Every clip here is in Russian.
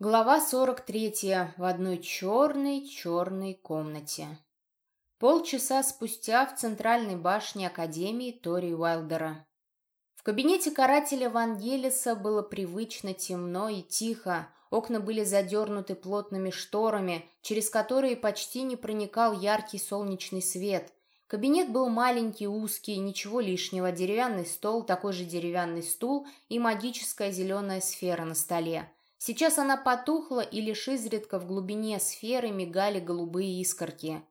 Глава 43. В одной черной-черной комнате. Полчаса спустя в центральной башне Академии Тори Уайлдера. В кабинете карателя Вангелиса было привычно темно и тихо, окна были задернуты плотными шторами, через которые почти не проникал яркий солнечный свет. Кабинет был маленький, узкий, ничего лишнего, деревянный стол, такой же деревянный стул и магическая зеленая сфера на столе. Сейчас она потухла, и лишь изредка в глубине сферы мигали голубые искорки.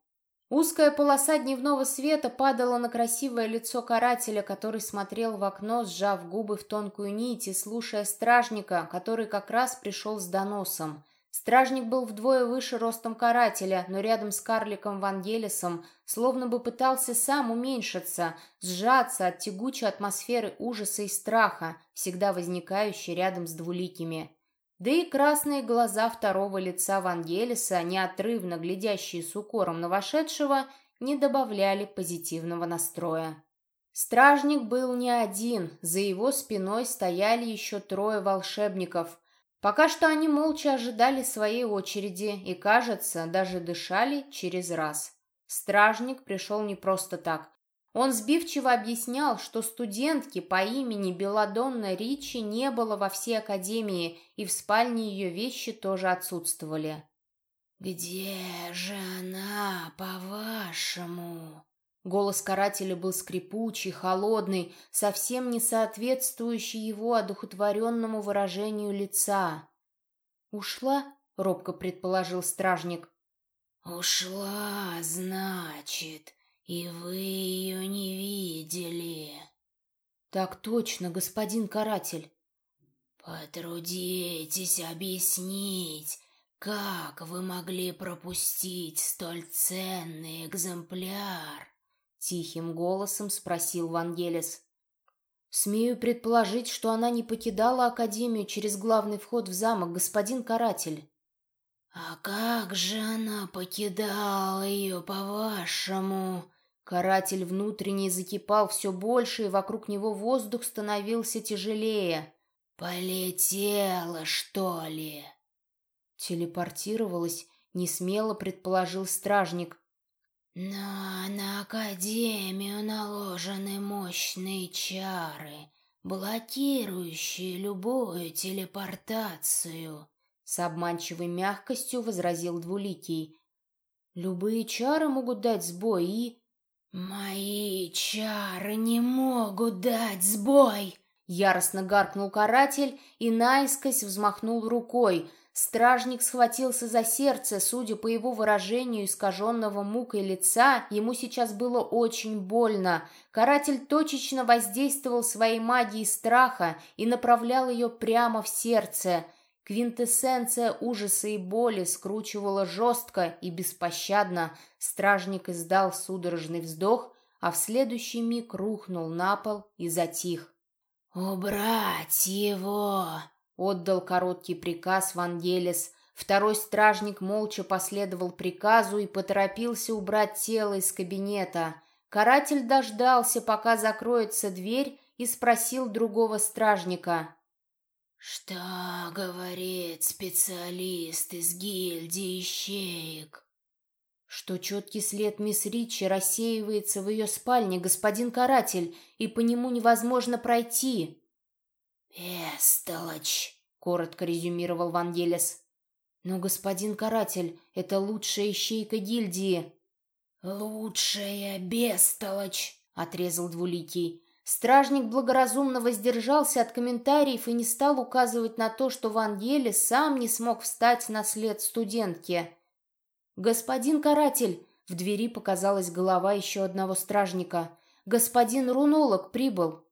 Узкая полоса дневного света падала на красивое лицо карателя, который смотрел в окно, сжав губы в тонкую нить и слушая стражника, который как раз пришел с доносом. Стражник был вдвое выше ростом карателя, но рядом с карликом Вангелисом словно бы пытался сам уменьшиться, сжаться от тягучей атмосферы ужаса и страха, всегда возникающей рядом с двуликими. Да и красные глаза второго лица Вангелиса, неотрывно глядящие с укором на вошедшего, не добавляли позитивного настроя. Стражник был не один, за его спиной стояли еще трое волшебников. Пока что они молча ожидали своей очереди и, кажется, даже дышали через раз. Стражник пришел не просто так. Он сбивчиво объяснял, что студентки по имени Беладонна Ричи не было во всей академии, и в спальне ее вещи тоже отсутствовали. «Где же она, по-вашему?» Голос карателя был скрипучий, холодный, совсем не соответствующий его одухотворенному выражению лица. «Ушла?» — робко предположил стражник. «Ушла, значит», «И вы ее не видели?» «Так точно, господин каратель». «Потрудитесь объяснить, как вы могли пропустить столь ценный экземпляр?» Тихим голосом спросил Вангелис. «Смею предположить, что она не покидала Академию через главный вход в замок, господин каратель». «А как же она покидала ее, по-вашему?» Каратель внутренний закипал все больше, и вокруг него воздух становился тяжелее. «Полетела, что ли?» Телепортировалась, несмело предположил стражник. «Но на Академию наложены мощные чары, блокирующие любую телепортацию», с обманчивой мягкостью возразил Двуликий. «Любые чары могут дать сбой и...» «Мои чары не могут дать сбой!» Яростно гаркнул каратель и наискось взмахнул рукой. Стражник схватился за сердце, судя по его выражению искаженного мукой лица, ему сейчас было очень больно. Каратель точечно воздействовал своей магией страха и направлял ее прямо в сердце – Квинтэссенция ужаса и боли скручивала жестко и беспощадно. Стражник издал судорожный вздох, а в следующий миг рухнул на пол и затих. «Убрать его!» — отдал короткий приказ Вангелис. Второй стражник молча последовал приказу и поторопился убрать тело из кабинета. Каратель дождался, пока закроется дверь, и спросил другого стражника. «Что говорит специалист из гильдии ищеек?» «Что четкий след мисс Ричи рассеивается в ее спальне, господин каратель, и по нему невозможно пройти». «Бестолочь», — коротко резюмировал Вангелис. «Но, господин каратель, это лучшая ищейка гильдии». «Лучшая бестолочь», — отрезал Двуликий. Стражник благоразумно воздержался от комментариев и не стал указывать на то, что Ван Еле сам не смог встать на след студентки. «Господин каратель!» — в двери показалась голова еще одного стражника. «Господин рунолог прибыл!»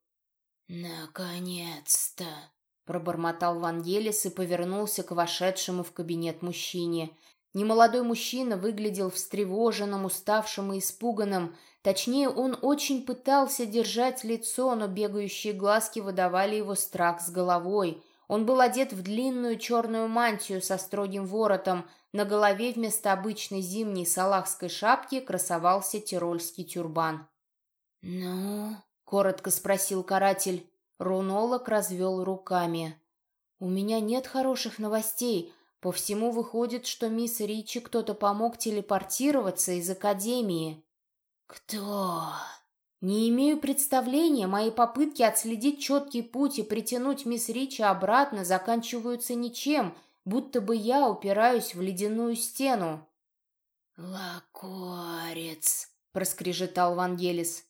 «Наконец-то!» — пробормотал Ван Елес и повернулся к вошедшему в кабинет мужчине. Немолодой мужчина выглядел встревоженным, уставшим и испуганным. Точнее, он очень пытался держать лицо, но бегающие глазки выдавали его страх с головой. Он был одет в длинную черную мантию со строгим воротом. На голове вместо обычной зимней салахской шапки красовался тирольский тюрбан. «Ну?» — коротко спросил каратель. Рунолог развел руками. «У меня нет хороших новостей. По всему выходит, что мисс Ричи кто-то помог телепортироваться из Академии. Кто? Не имею представления, мои попытки отследить четкий путь и притянуть мисс Ричи обратно заканчиваются ничем, будто бы я упираюсь в ледяную стену. «Лакорец», — проскрежетал Вангелис.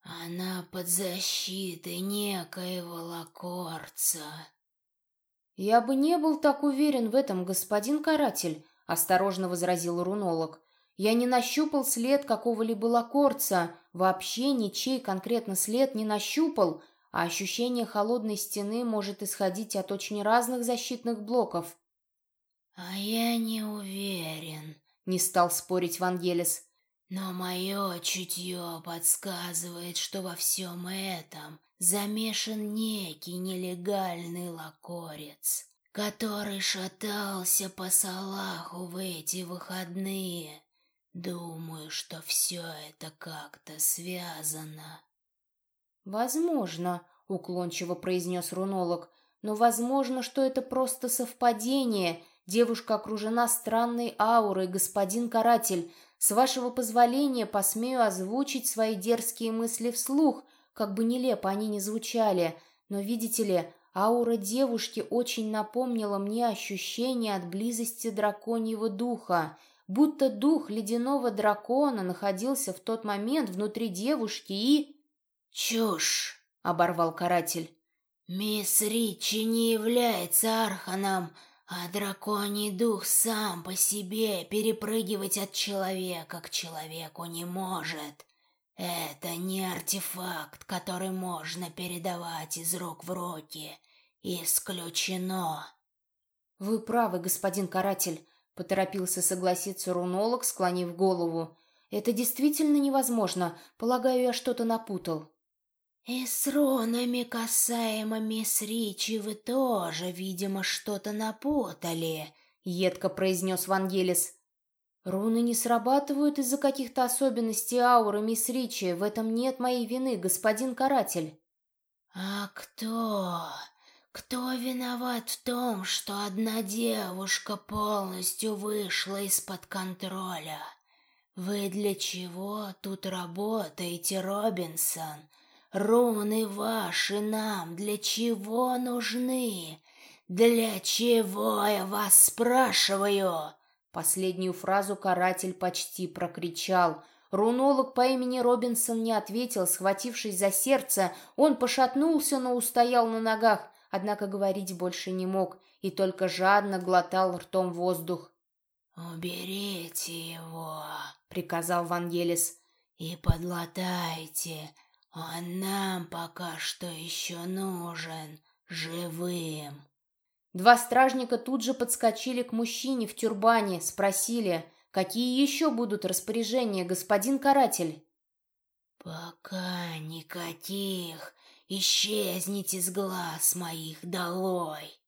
«Она под защитой некоего лакорца». «Я бы не был так уверен в этом, господин каратель», — осторожно возразил рунолог. «Я не нащупал след какого-либо лакорца, вообще ничей конкретно след не нащупал, а ощущение холодной стены может исходить от очень разных защитных блоков». «А я не уверен», — не стал спорить Вангелис. «Но мое чутье подсказывает, что во всем этом замешан некий нелегальный лакорец, который шатался по Салаху в эти выходные. Думаю, что все это как-то связано». «Возможно», — уклончиво произнес рунолог, «но возможно, что это просто совпадение, Девушка окружена странной аурой, господин каратель. С вашего позволения посмею озвучить свои дерзкие мысли вслух, как бы нелепо они ни звучали. Но, видите ли, аура девушки очень напомнила мне ощущение от близости драконьего духа, будто дух ледяного дракона находился в тот момент внутри девушки и... «Чушь!» — оборвал каратель. «Мисс Ричи не является Арханом, а драконий дух сам по себе перепрыгивать от человека к человеку не может. Это не артефакт, который можно передавать из рук в руки. Исключено. Вы правы, господин каратель, поторопился согласиться рунолог, склонив голову. Это действительно невозможно. Полагаю, я что-то напутал. «И с рунами касаемо мисс Ричи вы тоже, видимо, что-то напутали», — едко произнес Вангелис. «Руны не срабатывают из-за каких-то особенностей ауры мисс Ричи. В этом нет моей вины, господин каратель». «А кто? Кто виноват в том, что одна девушка полностью вышла из-под контроля? Вы для чего тут работаете, Робинсон?» Руны ваши нам для чего нужны? Для чего я вас спрашиваю?» Последнюю фразу каратель почти прокричал. Рунолог по имени Робинсон не ответил, схватившись за сердце. Он пошатнулся, но устоял на ногах, однако говорить больше не мог и только жадно глотал ртом воздух. «Уберите его», — приказал Вангелис, — «и подлатайте, а нам пока что еще нужен живым. Два стражника тут же подскочили к мужчине в тюрбане, спросили, какие еще будут распоряжения, господин каратель? «Пока никаких. Исчезните с глаз моих долой!»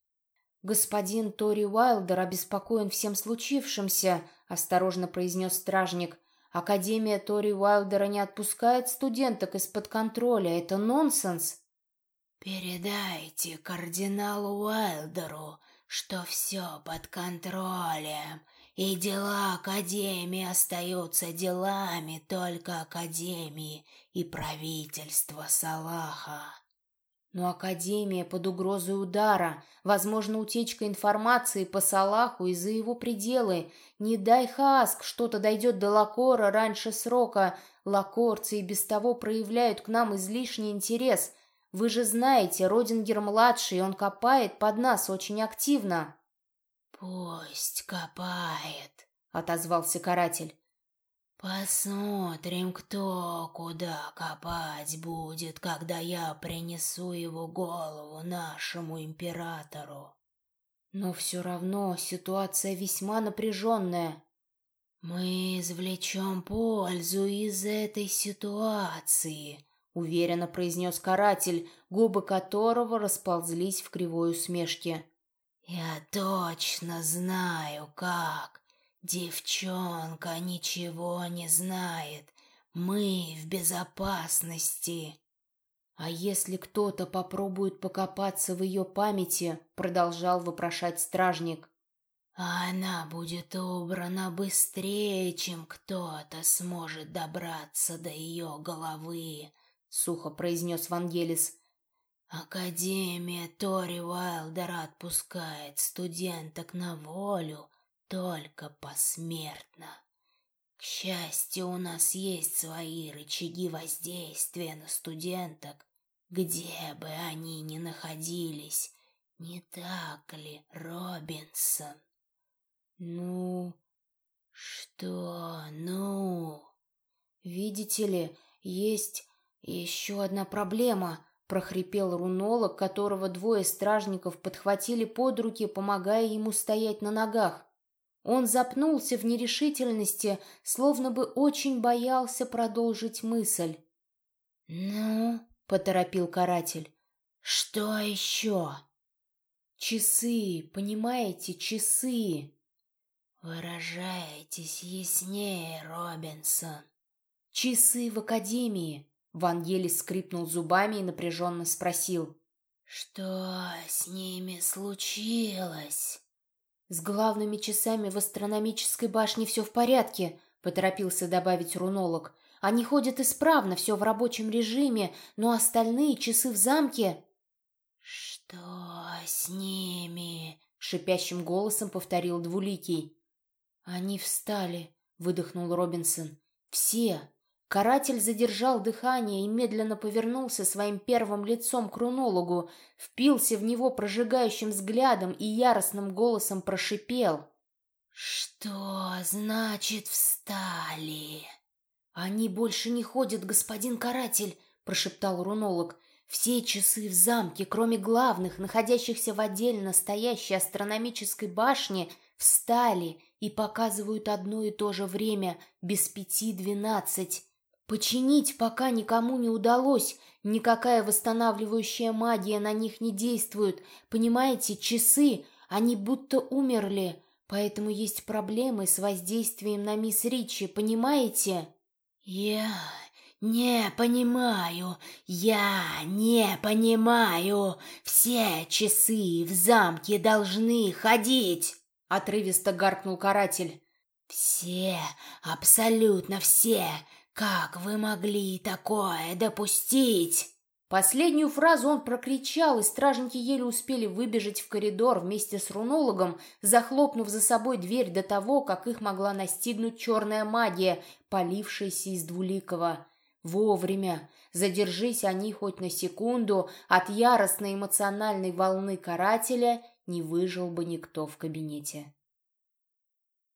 «Господин Тори Уайлдер обеспокоен всем случившимся», — осторожно произнес стражник. Академия Тори Уайлдера не отпускает студенток из-под контроля. Это нонсенс. Передайте кардиналу Уайлдеру, что все под контролем, и дела Академии остаются делами только Академии и правительства Салаха. Но Академия под угрозой удара, возможно, утечка информации по Салаху и за его пределы. Не дай Хааск, что-то дойдет до Лакора раньше срока. Лакорцы и без того проявляют к нам излишний интерес. Вы же знаете, Родингер-младший, он копает под нас очень активно. «Пусть копает», — отозвался каратель. Посмотрим, кто куда копать будет, когда я принесу его голову нашему императору. Но все равно ситуация весьма напряженная. Мы извлечем пользу из этой ситуации, уверенно произнес каратель, губы которого расползлись в кривой усмешке. Я точно знаю, как. «Девчонка ничего не знает. Мы в безопасности». «А если кто-то попробует покопаться в ее памяти?» — продолжал вопрошать стражник. она будет убрана быстрее, чем кто-то сможет добраться до ее головы», — сухо произнес Вангелис. «Академия Тори Уайлдера отпускает студенток на волю только посмертно. К счастью, у нас есть свои рычаги воздействия на студенток, где бы они ни находились, не так ли, Робинсон? Ну, что, ну? Видите ли, есть еще одна проблема, прохрипел рунолог, которого двое стражников подхватили под руки, помогая ему стоять на ногах. Он запнулся в нерешительности, словно бы очень боялся продолжить мысль. «Ну?» поторопил каратель. Что еще? Часы, понимаете, часы. Выражаетесь яснее, Робинсон. Часы в академии. Вангелис скрипнул зубами и напряженно спросил. Что с ними случилось? С главными часами в астрономической башне все в порядке, поторопился добавить рунолог. Они ходят исправно, все в рабочем режиме, но остальные часы в замке...» «Что с ними?» — шипящим голосом повторил Двуликий. «Они встали», — выдохнул Робинсон. «Все». Каратель задержал дыхание и медленно повернулся своим первым лицом к рунологу, впился в него прожигающим взглядом и яростным голосом прошипел. «Что значит встали?» «Они больше не ходят, господин каратель», — прошептал рунолог. «Все часы в замке, кроме главных, находящихся в отдельно стоящей астрономической башне, встали и показывают одно и то же время, без пяти двенадцать. Починить пока никому не удалось, никакая восстанавливающая магия на них не действует. Понимаете, часы, они будто умерли, поэтому есть проблемы с воздействием на мисс Ричи, понимаете?» «Я не понимаю, я не понимаю. Все часы в замке должны ходить!» Отрывисто гаркнул каратель. «Все, абсолютно все! Как вы могли такое допустить?» Последнюю фразу он прокричал, и стражники еле успели выбежать в коридор вместе с рунологом, захлопнув за собой дверь до того, как их могла настигнуть черная магия, полившаяся из двуликого. Вовремя. Задержись они хоть на секунду, от яростной эмоциональной волны карателя не выжил бы никто в кабинете.